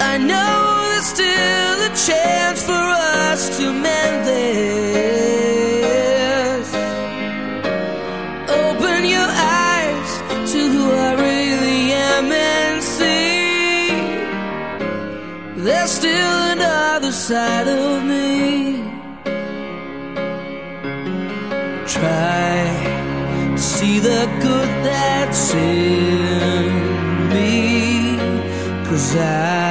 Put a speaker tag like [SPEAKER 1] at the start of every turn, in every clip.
[SPEAKER 1] I know there's still a chance for us to mend this. Open your eyes to who I really am and see. There's still another side of me. Try to see the good that's in me. Cause I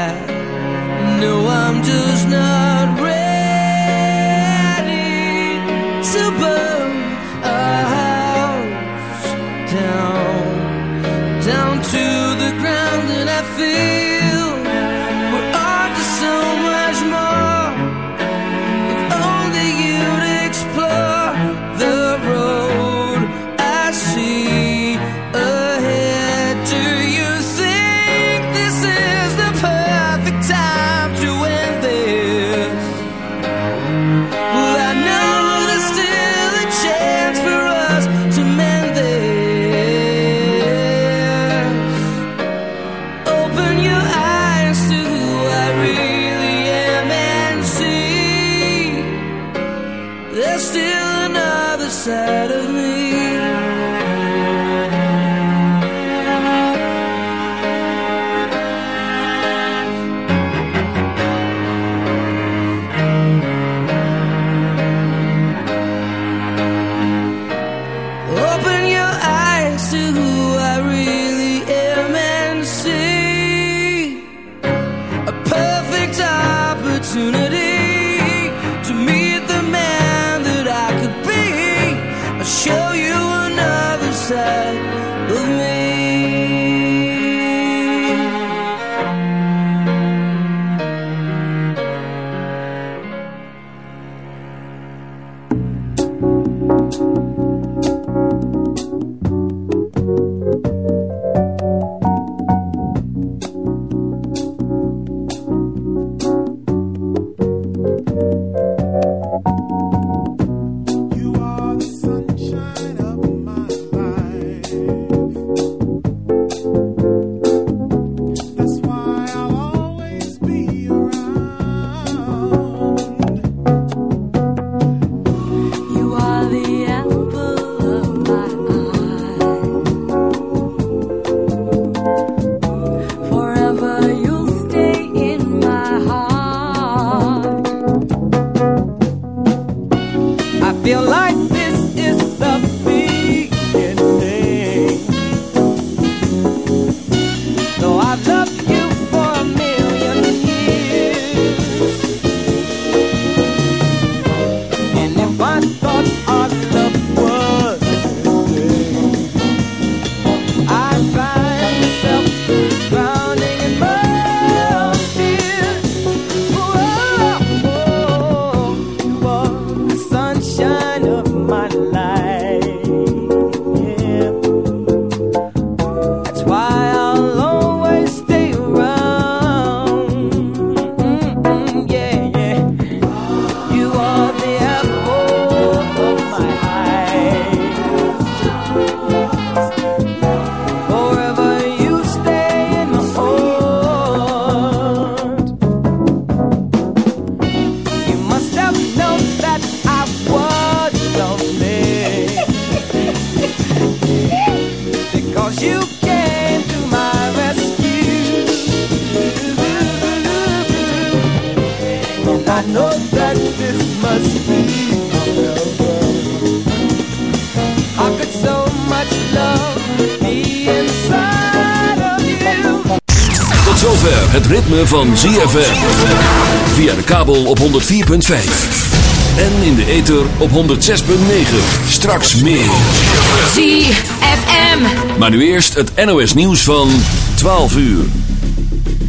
[SPEAKER 1] show
[SPEAKER 2] het ritme van ZFM. Via de kabel op 104.5. En in de ether op 106.9. Straks meer.
[SPEAKER 3] ZFM.
[SPEAKER 2] Maar nu eerst het NOS nieuws van 12 uur.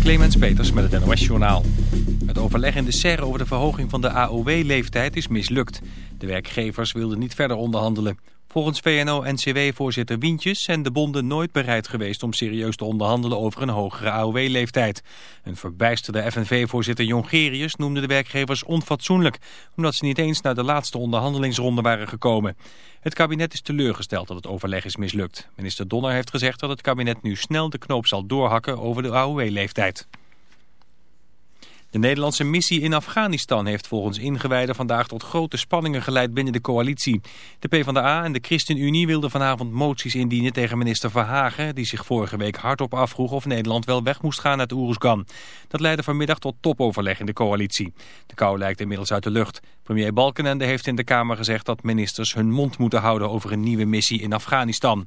[SPEAKER 4] Clemens Peters met het NOS Journaal. Het overleg in de SER over de verhoging van de AOW-leeftijd is mislukt. De werkgevers wilden niet verder onderhandelen. Volgens VNO-NCW-voorzitter Wientjes zijn de bonden nooit bereid geweest om serieus te onderhandelen over een hogere AOW-leeftijd. Een verbijsterde FNV-voorzitter Jongerius noemde de werkgevers onfatsoenlijk, omdat ze niet eens naar de laatste onderhandelingsronde waren gekomen. Het kabinet is teleurgesteld dat het overleg is mislukt. Minister Donner heeft gezegd dat het kabinet nu snel de knoop zal doorhakken over de AOW-leeftijd. De Nederlandse missie in Afghanistan heeft volgens ingewijden vandaag tot grote spanningen geleid binnen de coalitie. De PvdA en de ChristenUnie wilden vanavond moties indienen tegen minister Verhagen, die zich vorige week hardop afvroeg of Nederland wel weg moest gaan uit Oeruzgan. Dat leidde vanmiddag tot topoverleg in de coalitie. De kou lijkt inmiddels uit de lucht. Premier Balkenende heeft in de Kamer gezegd dat ministers hun mond moeten houden over een nieuwe missie in Afghanistan.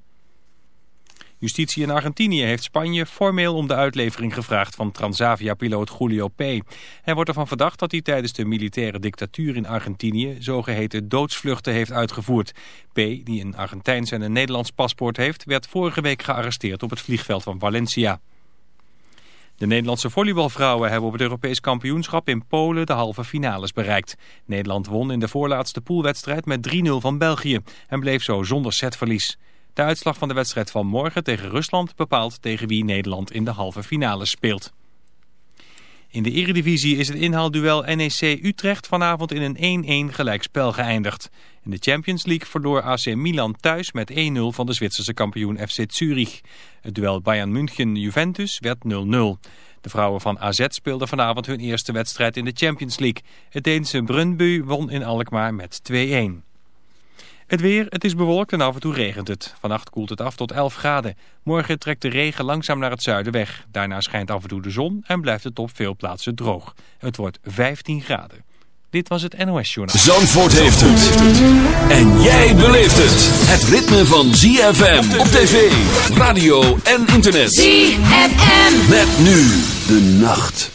[SPEAKER 4] Justitie in Argentinië heeft Spanje formeel om de uitlevering gevraagd van Transavia-piloot Julio P. Hij wordt ervan verdacht dat hij tijdens de militaire dictatuur in Argentinië zogeheten doodsvluchten heeft uitgevoerd. P, die een Argentijns en een Nederlands paspoort heeft, werd vorige week gearresteerd op het vliegveld van Valencia. De Nederlandse volleybalvrouwen hebben op het Europees kampioenschap in Polen de halve finales bereikt. Nederland won in de voorlaatste poolwedstrijd met 3-0 van België en bleef zo zonder setverlies. De uitslag van de wedstrijd van morgen tegen Rusland bepaalt tegen wie Nederland in de halve finale speelt. In de eredivisie is het inhaalduel NEC Utrecht vanavond in een 1-1 gelijkspel geëindigd. In de Champions League verloor AC Milan thuis met 1-0 van de Zwitserse kampioen FC Zurich. Het duel Bayern München-Juventus werd 0-0. De vrouwen van AZ speelden vanavond hun eerste wedstrijd in de Champions League. Het Deense Brøndby won in Alkmaar met 2-1. Het weer, het is bewolkt en af en toe regent het. Vannacht koelt het af tot 11 graden. Morgen trekt de regen langzaam naar het zuiden weg. Daarna schijnt af en toe de zon en blijft het op veel plaatsen droog. Het wordt 15 graden. Dit was het NOS Journaal.
[SPEAKER 2] Zandvoort heeft het. En jij beleeft het. Het ritme van ZFM op tv, radio en internet.
[SPEAKER 3] ZFM.
[SPEAKER 2] Met nu de nacht.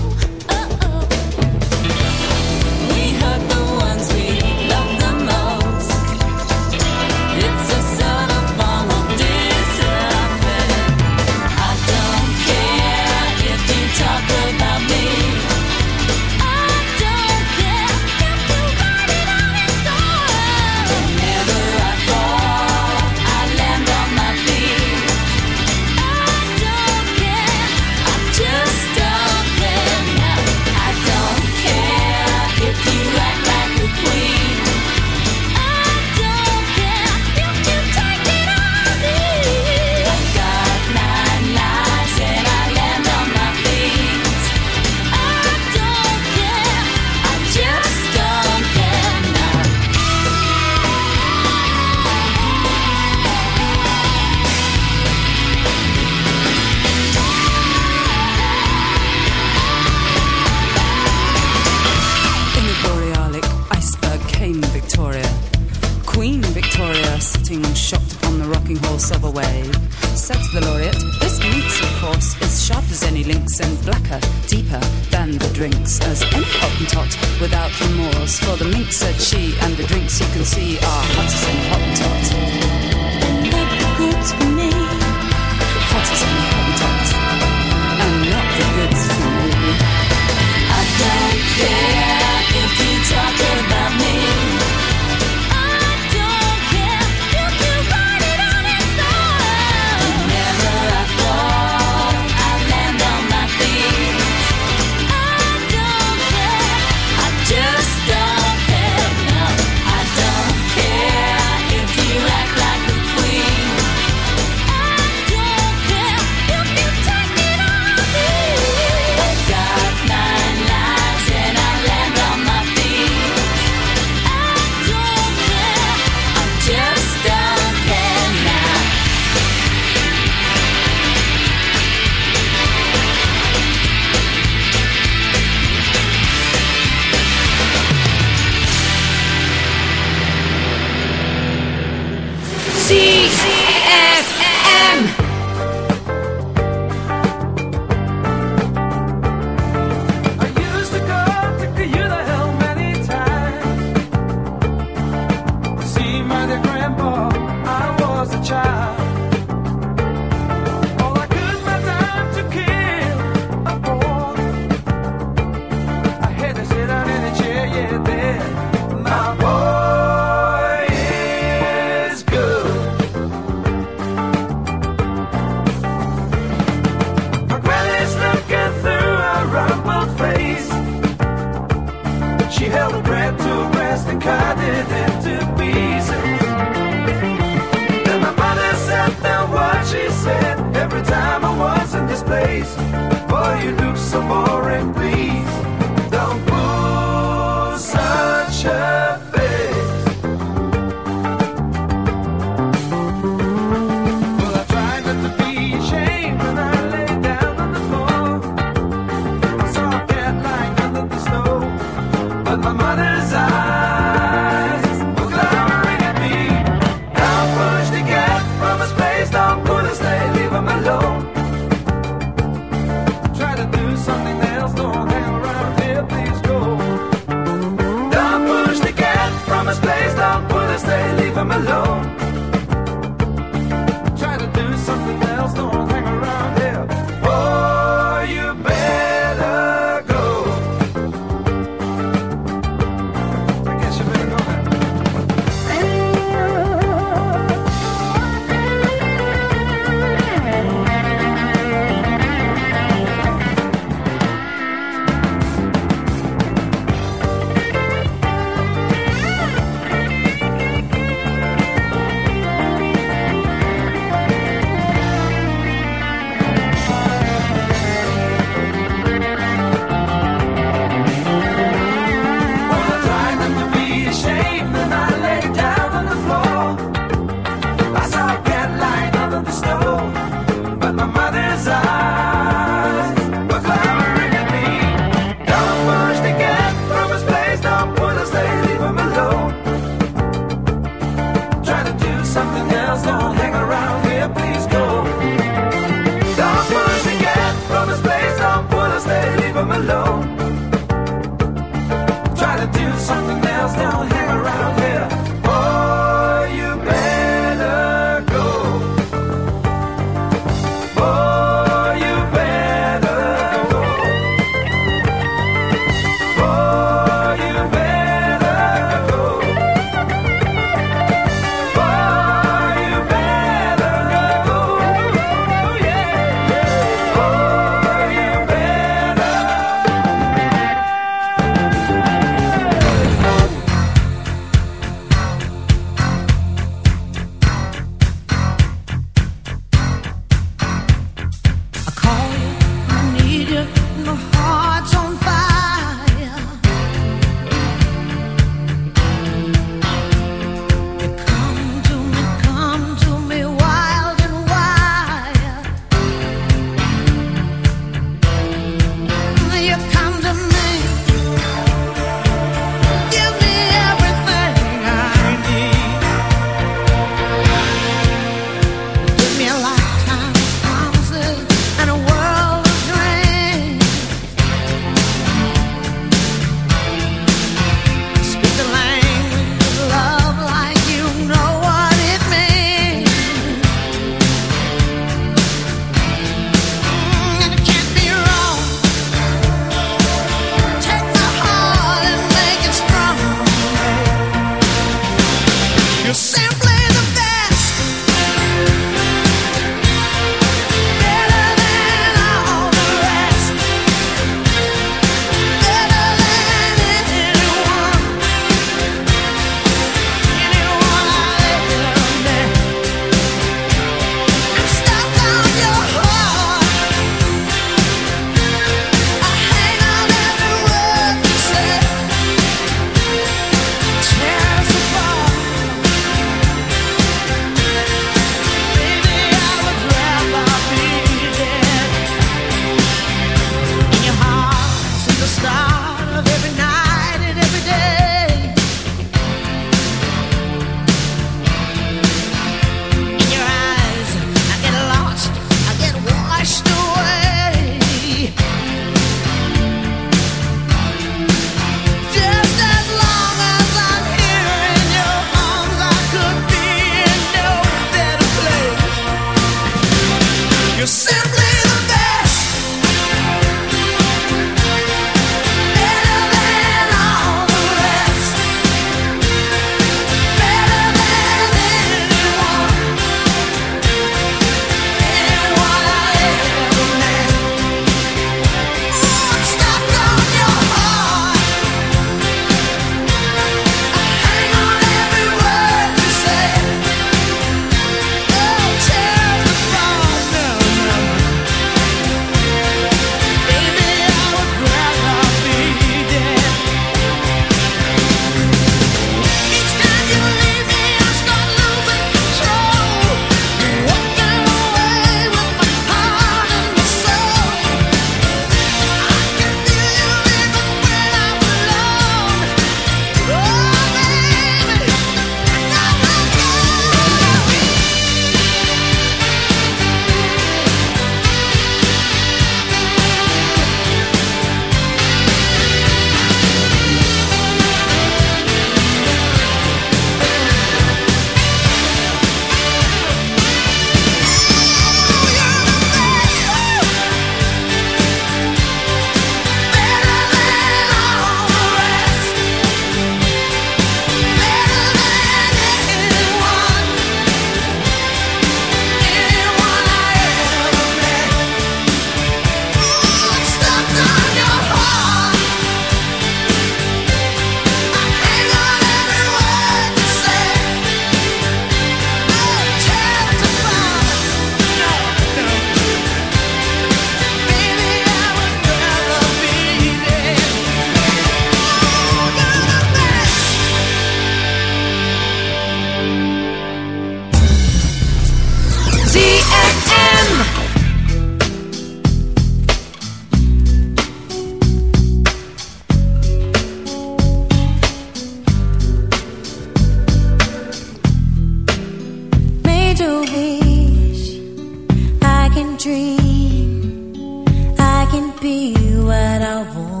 [SPEAKER 5] cabo.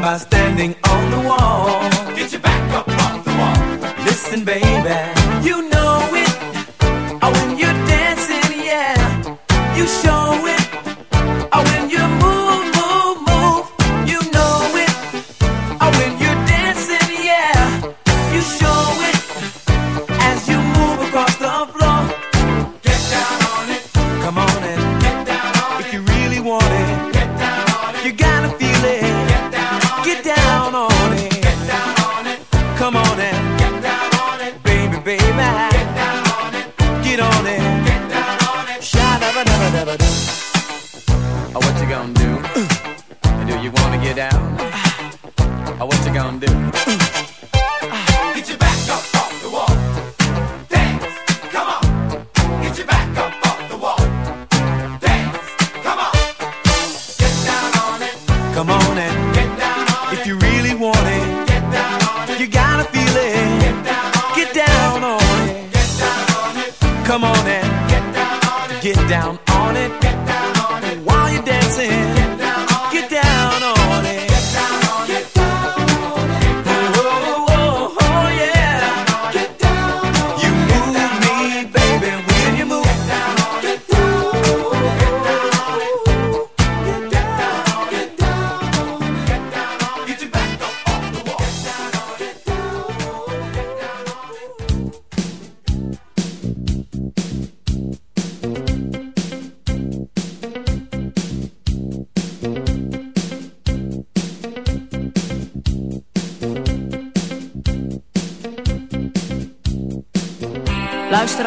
[SPEAKER 6] by standing on the wall. Get your back up off the wall. Listen, baby, you know it. Oh, when you're dancing, yeah, you show.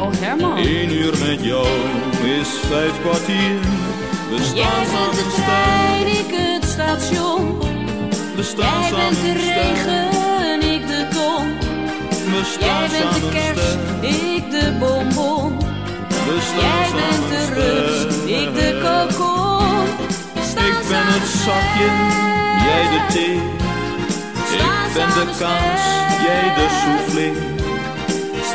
[SPEAKER 3] Oh Herman.
[SPEAKER 7] Eén uur met jou is vijf kwartier. We Jij staan bent de trein,
[SPEAKER 3] ik het station.
[SPEAKER 7] We staan Jij bent de
[SPEAKER 3] regen, ik de ton.
[SPEAKER 7] We Jij bent de kerst,
[SPEAKER 3] ik de bonbon.
[SPEAKER 7] We staan Jij bent de sterk. ik de
[SPEAKER 3] kokon.
[SPEAKER 7] Ik ben het zakje, jij de thee. Ik ben de kaas, jij de soufflé.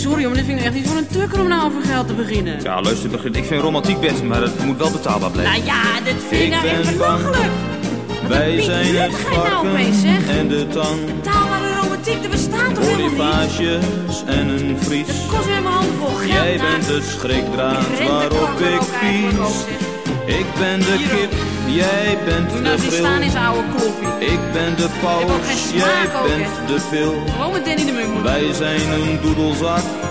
[SPEAKER 3] Nou sorry, maar dit vind ik echt niet voor een tukker om nou over geld te beginnen.
[SPEAKER 8] Ja, luister, Birgit, ik vind romantiek best, maar het moet wel betaalbaar blijven. Nou
[SPEAKER 3] ja, dit vind ik nou echt belachelijk.
[SPEAKER 7] Wij zijn het nou varken zeg? en de tang.
[SPEAKER 3] Betaalbare romantiek, dat bestaat toch helemaal
[SPEAKER 7] niet? En een vries. Dat kost
[SPEAKER 3] weer mijn hand vol geld. Jij nou. bent
[SPEAKER 7] de schrikdraad Ik ren de waarop ik pies. Ik ben de Hier kip, jij bent Doe de nou eens staan in bril. zijn
[SPEAKER 3] oude.
[SPEAKER 7] Ik ben de geen jij bent de pil. Gewoon
[SPEAKER 3] met Danny de
[SPEAKER 7] Munk. Wij zijn een doedelzak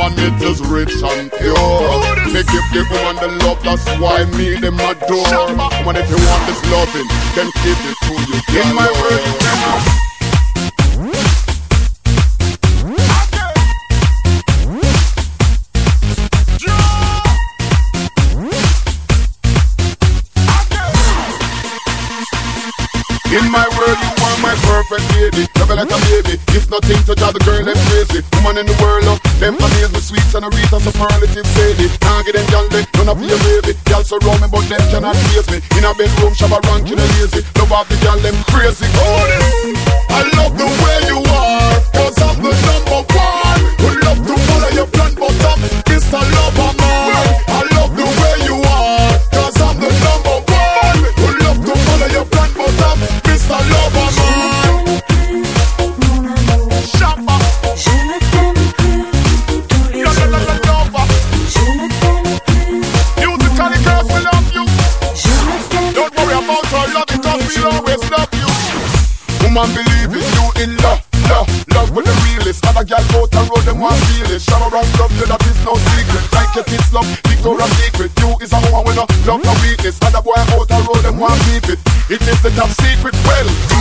[SPEAKER 9] man it is rich and pure. Me give the woman the love, that's why me them adore. Woman, if you want this loving, then give it to you. In my words, and a reason to relative say it. Can't get them gal they none of your baby. Gal so me but them cannot chase me. In a bedroom, shabba rank, you know lazy. Love off the gal them crazy. Oh, So I'm secret, you is a woman with a love no weakness. And a boy out the road Them want keep it. It is the top secret, well.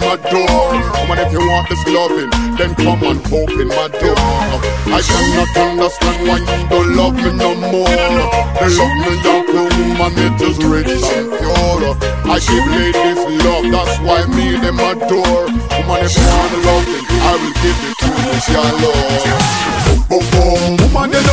[SPEAKER 9] my door. Come on, if you want this loving, then come and open my door. I cannot understand why you don't love me no more. The love me like a woman, it is rich and pure. I give ladies love, that's why me them adore. Come on, if you want loving, I will give it to you, your love. Boom, boom, boom, woman,